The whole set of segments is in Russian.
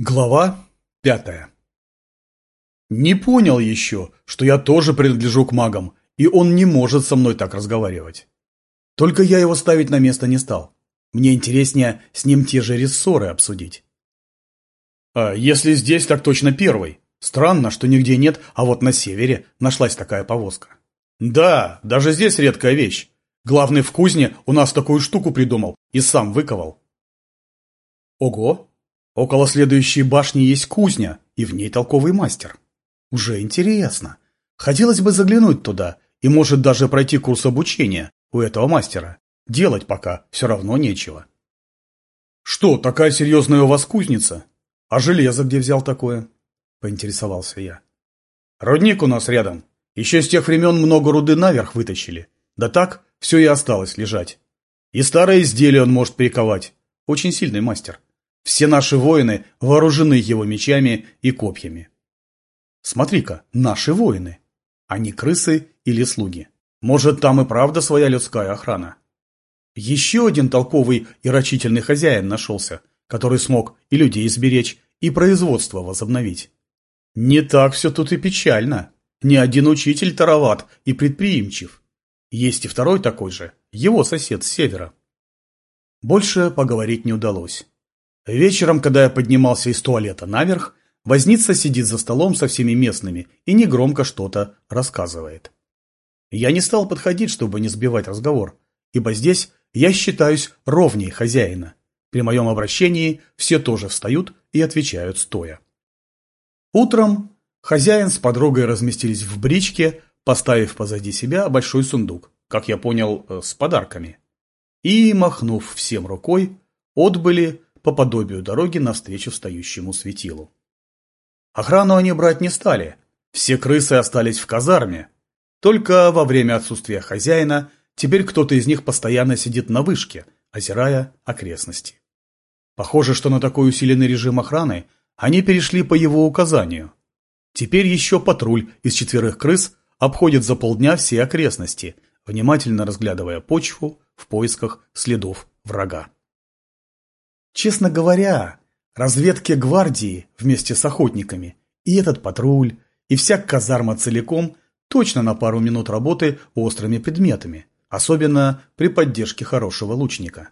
Глава пятая Не понял еще, что я тоже принадлежу к магам, и он не может со мной так разговаривать. Только я его ставить на место не стал. Мне интереснее с ним те же рессоры обсудить. А если здесь, так точно первый. Странно, что нигде нет, а вот на севере нашлась такая повозка. Да, даже здесь редкая вещь. Главный в кузне у нас такую штуку придумал и сам выковал. Ого, Около следующей башни есть кузня, и в ней толковый мастер. Уже интересно. Хотелось бы заглянуть туда, и может даже пройти курс обучения у этого мастера. Делать пока все равно нечего. «Что, такая серьезная у вас кузница? А железо где взял такое?» – поинтересовался я. «Рудник у нас рядом. Еще с тех времен много руды наверх вытащили. Да так, все и осталось лежать. И старое изделие он может перековать. Очень сильный мастер. Все наши воины вооружены его мечами и копьями. Смотри-ка, наши воины. Они крысы или слуги. Может, там и правда своя людская охрана. Еще один толковый и рачительный хозяин нашелся, который смог и людей сберечь, и производство возобновить. Не так все тут и печально. Ни один учитель тароват и предприимчив. Есть и второй такой же, его сосед с севера. Больше поговорить не удалось. Вечером, когда я поднимался из туалета наверх, возница сидит за столом со всеми местными и негромко что-то рассказывает. Я не стал подходить, чтобы не сбивать разговор, ибо здесь я считаюсь ровней хозяина. При моем обращении все тоже встают и отвечают стоя. Утром хозяин с подругой разместились в бричке, поставив позади себя большой сундук, как я понял, э, с подарками. И, махнув всем рукой, отбыли по подобию дороги навстречу встающему светилу. Охрану они брать не стали, все крысы остались в казарме. Только во время отсутствия хозяина теперь кто-то из них постоянно сидит на вышке, озирая окрестности. Похоже, что на такой усиленный режим охраны они перешли по его указанию. Теперь еще патруль из четверых крыс обходит за полдня все окрестности, внимательно разглядывая почву в поисках следов врага. Честно говоря, разведке гвардии вместе с охотниками и этот патруль, и вся казарма целиком точно на пару минут работы острыми предметами, особенно при поддержке хорошего лучника.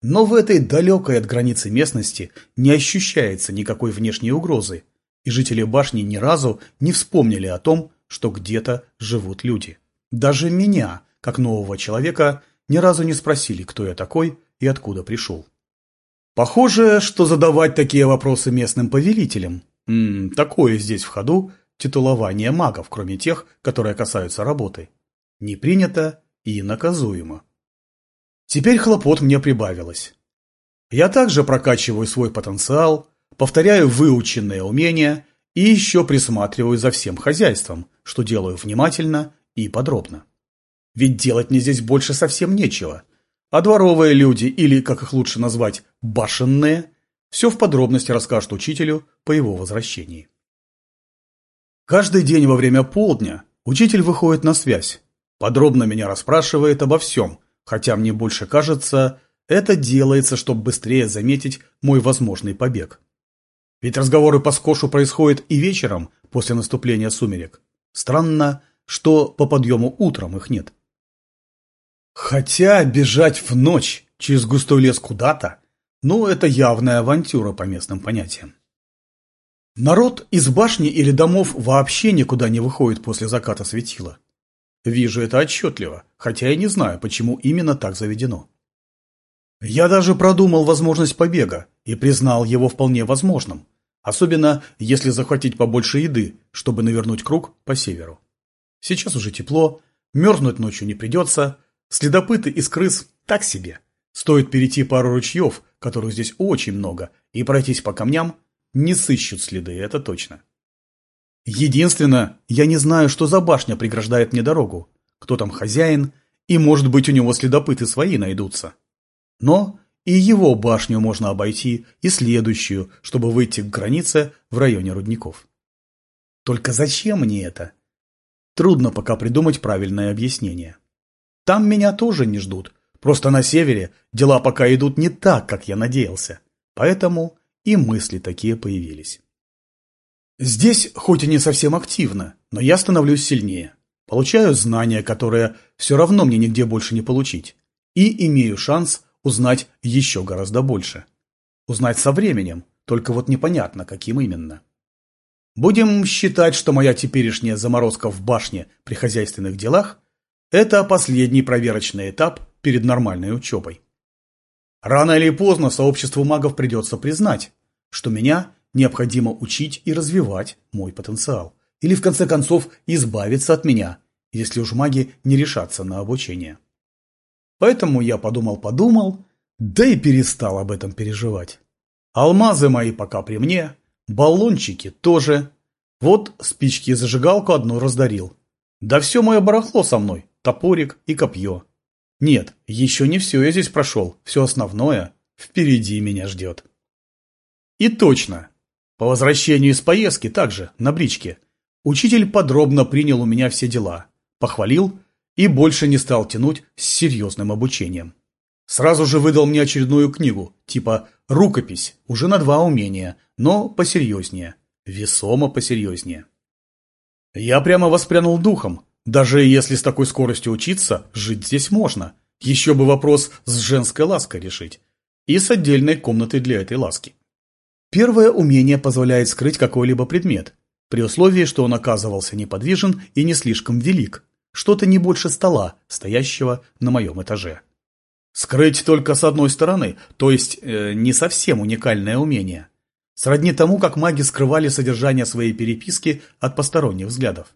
Но в этой далекой от границы местности не ощущается никакой внешней угрозы, и жители башни ни разу не вспомнили о том, что где-то живут люди. Даже меня, как нового человека, ни разу не спросили, кто я такой и откуда пришел. Похоже, что задавать такие вопросы местным повелителям. М -м, такое здесь в ходу титулование магов, кроме тех, которые касаются работы. Не принято и наказуемо. Теперь хлопот мне прибавилось. Я также прокачиваю свой потенциал, повторяю выученные умения и еще присматриваю за всем хозяйством, что делаю внимательно и подробно. Ведь делать мне здесь больше совсем нечего – а дворовые люди, или, как их лучше назвать, башенные, все в подробности расскажут учителю по его возвращении. Каждый день во время полдня учитель выходит на связь, подробно меня расспрашивает обо всем, хотя мне больше кажется, это делается, чтобы быстрее заметить мой возможный побег. Ведь разговоры по скошу происходят и вечером, после наступления сумерек. Странно, что по подъему утром их нет. Хотя бежать в ночь через густой лес куда-то, ну, это явная авантюра по местным понятиям. Народ из башни или домов вообще никуда не выходит после заката светила. Вижу это отчетливо, хотя и не знаю, почему именно так заведено. Я даже продумал возможность побега и признал его вполне возможным, особенно если захватить побольше еды, чтобы навернуть круг по северу. Сейчас уже тепло, мерзнуть ночью не придется, Следопыты из крыс так себе. Стоит перейти пару ручьев, которых здесь очень много, и пройтись по камням, не сыщут следы, это точно. Единственное, я не знаю, что за башня преграждает мне дорогу, кто там хозяин, и, может быть, у него следопыты свои найдутся. Но и его башню можно обойти, и следующую, чтобы выйти к границе в районе рудников. Только зачем мне это? Трудно пока придумать правильное объяснение. Там меня тоже не ждут. Просто на севере дела пока идут не так, как я надеялся. Поэтому и мысли такие появились. Здесь, хоть и не совсем активно, но я становлюсь сильнее. Получаю знания, которые все равно мне нигде больше не получить. И имею шанс узнать еще гораздо больше. Узнать со временем, только вот непонятно, каким именно. Будем считать, что моя теперешняя заморозка в башне при хозяйственных делах – это последний проверочный этап перед нормальной учебой. Рано или поздно сообществу магов придется признать, что меня необходимо учить и развивать мой потенциал. Или в конце концов избавиться от меня, если уж маги не решатся на обучение. Поэтому я подумал-подумал, да и перестал об этом переживать. Алмазы мои пока при мне, баллончики тоже. Вот спички и зажигалку одну раздарил. Да все мое барахло со мной, топорик и копье. Нет, еще не все я здесь прошел, все основное впереди меня ждет. И точно, по возвращению из поездки также, на бричке, учитель подробно принял у меня все дела, похвалил и больше не стал тянуть с серьезным обучением. Сразу же выдал мне очередную книгу, типа «Рукопись», уже на два умения, но посерьезнее, весомо посерьезнее. Я прямо воспрянул духом. Даже если с такой скоростью учиться, жить здесь можно. Еще бы вопрос с женской лаской решить. И с отдельной комнатой для этой ласки. Первое умение позволяет скрыть какой-либо предмет, при условии, что он оказывался неподвижен и не слишком велик, что-то не больше стола, стоящего на моем этаже. Скрыть только с одной стороны, то есть э, не совсем уникальное умение. Сродни тому, как маги скрывали содержание своей переписки от посторонних взглядов.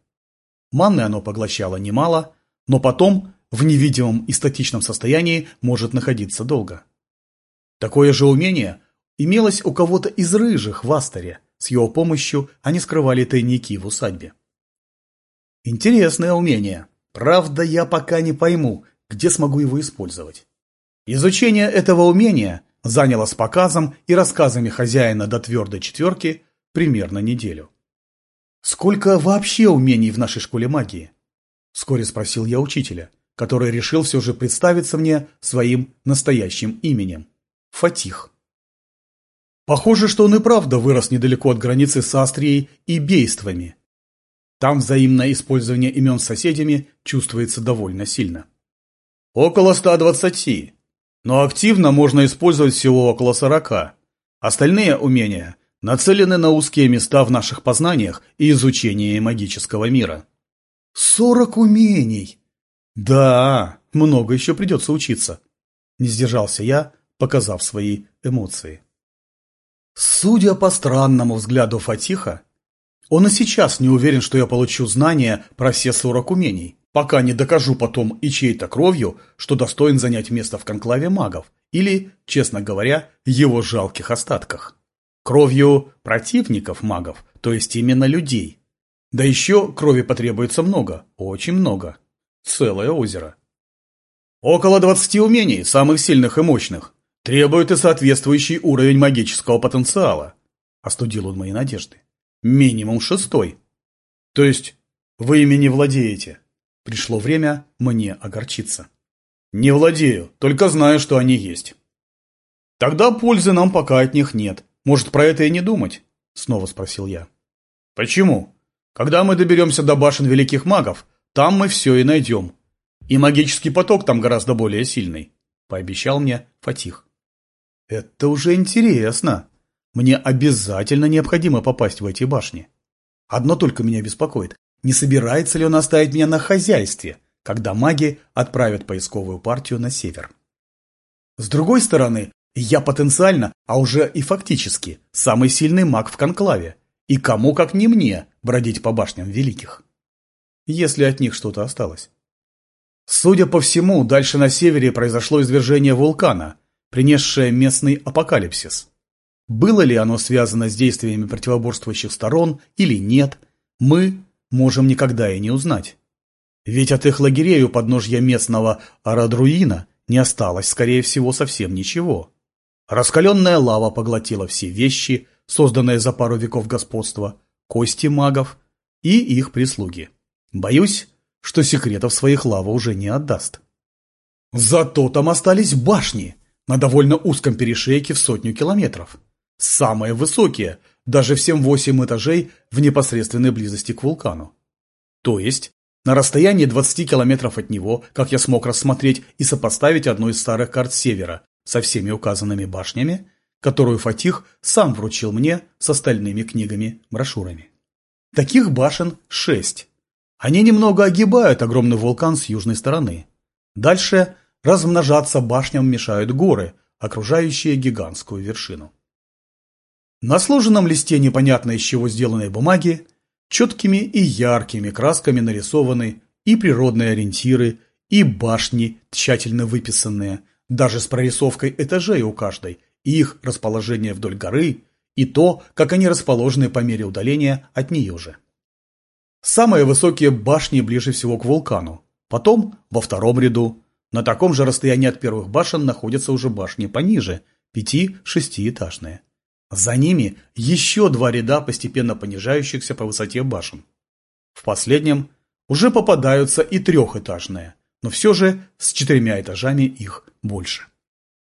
Манны оно поглощало немало, но потом в невидимом и статичном состоянии может находиться долго. Такое же умение имелось у кого-то из рыжих в Астере. С его помощью они скрывали тайники в усадьбе. Интересное умение. Правда, я пока не пойму, где смогу его использовать. Изучение этого умения заняло с показом и рассказами хозяина до твердой четверки примерно неделю. «Сколько вообще умений в нашей школе магии?» – вскоре спросил я учителя, который решил все же представиться мне своим настоящим именем – Фатих. Похоже, что он и правда вырос недалеко от границы с Астрией и Бействами. Там взаимное использование имен с соседями чувствуется довольно сильно. Около 120, но активно можно использовать всего около 40. Остальные умения нацелены на узкие места в наших познаниях и изучении магического мира. 40 умений! Да, много еще придется учиться. Не сдержался я, показав свои эмоции. Судя по странному взгляду Фатиха, он и сейчас не уверен, что я получу знания про все сорок умений, пока не докажу потом и чьей-то кровью, что достоин занять место в конклаве магов, или, честно говоря, его жалких остатках. Кровью противников магов, то есть именно людей. Да еще крови потребуется много, очень много. Целое озеро. Около двадцати умений, самых сильных и мощных, Требует и соответствующий уровень магического потенциала. Остудил он мои надежды. Минимум шестой. То есть вы ими не владеете. Пришло время мне огорчиться. Не владею, только знаю, что они есть. Тогда пользы нам пока от них нет. Может, про это и не думать? Снова спросил я. Почему? Когда мы доберемся до башен великих магов, там мы все и найдем. И магический поток там гораздо более сильный, пообещал мне Фатих. Это уже интересно. Мне обязательно необходимо попасть в эти башни. Одно только меня беспокоит. Не собирается ли он оставить меня на хозяйстве, когда маги отправят поисковую партию на север? С другой стороны, я потенциально, а уже и фактически, самый сильный маг в конклаве. И кому, как не мне, бродить по башням великих? Если от них что-то осталось. Судя по всему, дальше на севере произошло извержение вулкана, принесшее местный апокалипсис. Было ли оно связано с действиями противоборствующих сторон или нет, мы можем никогда и не узнать. Ведь от их лагерей у подножья местного Арадруина не осталось, скорее всего, совсем ничего. Раскаленная лава поглотила все вещи, созданные за пару веков господства, кости магов и их прислуги. Боюсь, что секретов своих лава уже не отдаст. Зато там остались башни, на довольно узком перешейке в сотню километров. самые высокие, даже всем восемь этажей в непосредственной близости к вулкану. То есть, на расстоянии 20 километров от него, как я смог рассмотреть и сопоставить одну из старых карт Севера со всеми указанными башнями, которую Фатих сам вручил мне с остальными книгами-брошюрами. Таких башен шесть. Они немного огибают огромный вулкан с южной стороны. Дальше размножаться башням мешают горы, окружающие гигантскую вершину. На сложенном листе непонятно из чего сделанной бумаги четкими и яркими красками нарисованы и природные ориентиры, и башни, тщательно выписанные, даже с прорисовкой этажей у каждой, и их расположение вдоль горы, и то, как они расположены по мере удаления от нее же. Самые высокие башни ближе всего к вулкану, потом во втором ряду. На таком же расстоянии от первых башен находятся уже башни пониже, пяти-шестиэтажные. За ними еще два ряда постепенно понижающихся по высоте башен. В последнем уже попадаются и трехэтажные, но все же с четырьмя этажами их больше.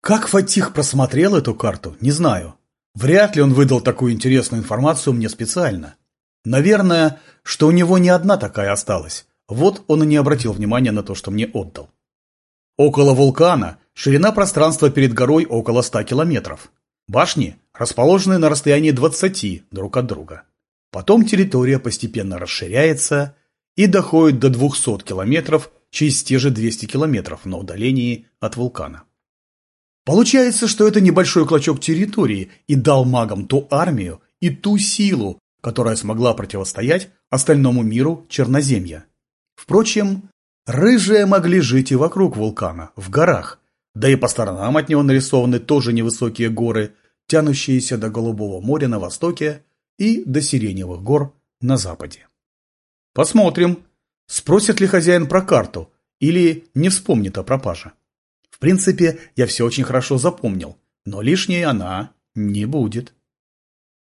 Как Фатих просмотрел эту карту, не знаю. Вряд ли он выдал такую интересную информацию мне специально. Наверное, что у него не одна такая осталась. Вот он и не обратил внимания на то, что мне отдал. Около вулкана ширина пространства перед горой около 100 километров. Башни расположены на расстоянии 20 друг от друга. Потом территория постепенно расширяется и доходит до 200 километров через те же 200 километров на удалении от вулкана. Получается, что это небольшой клочок территории и дал магам ту армию и ту силу, которая смогла противостоять остальному миру Черноземья. Впрочем, рыжие могли жить и вокруг вулкана, в горах, да и по сторонам от него нарисованы тоже невысокие горы, тянущиеся до Голубого моря на востоке и до Сиреневых гор на западе. Посмотрим, спросит ли хозяин про карту или не вспомнит о пропаже. В принципе, я все очень хорошо запомнил, но лишней она не будет.